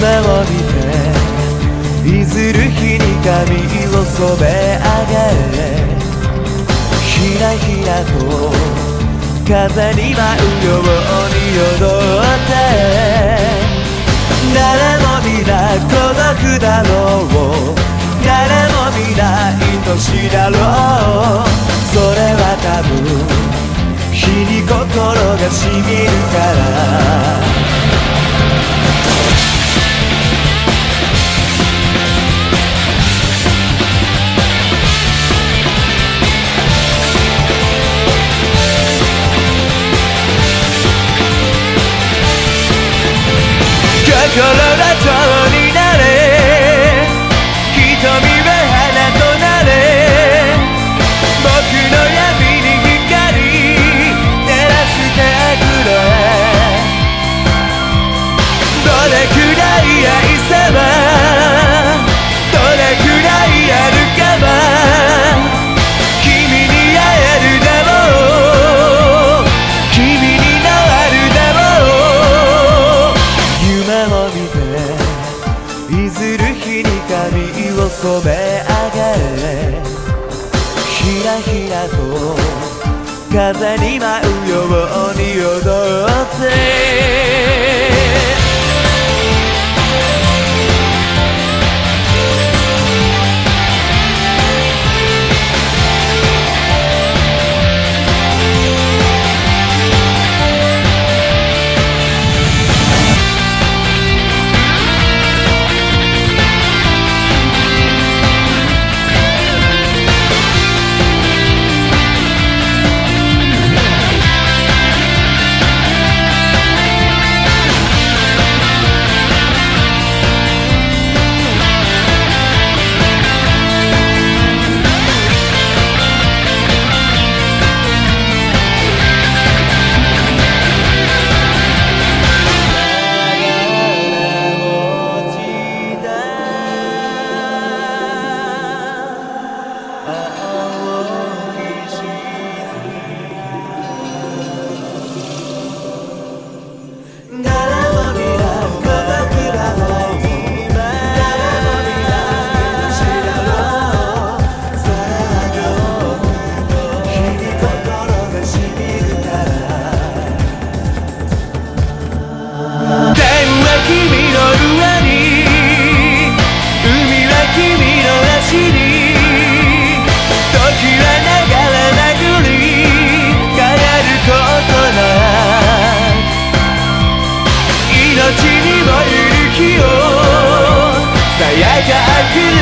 夢を見ていずる日に髪を染め上げひらひらと風に舞うように踊って誰も皆孤独だろう誰も皆愛しだろうそれは多分日に心がしみるから。心ひらひらと風に舞うように踊って。I can't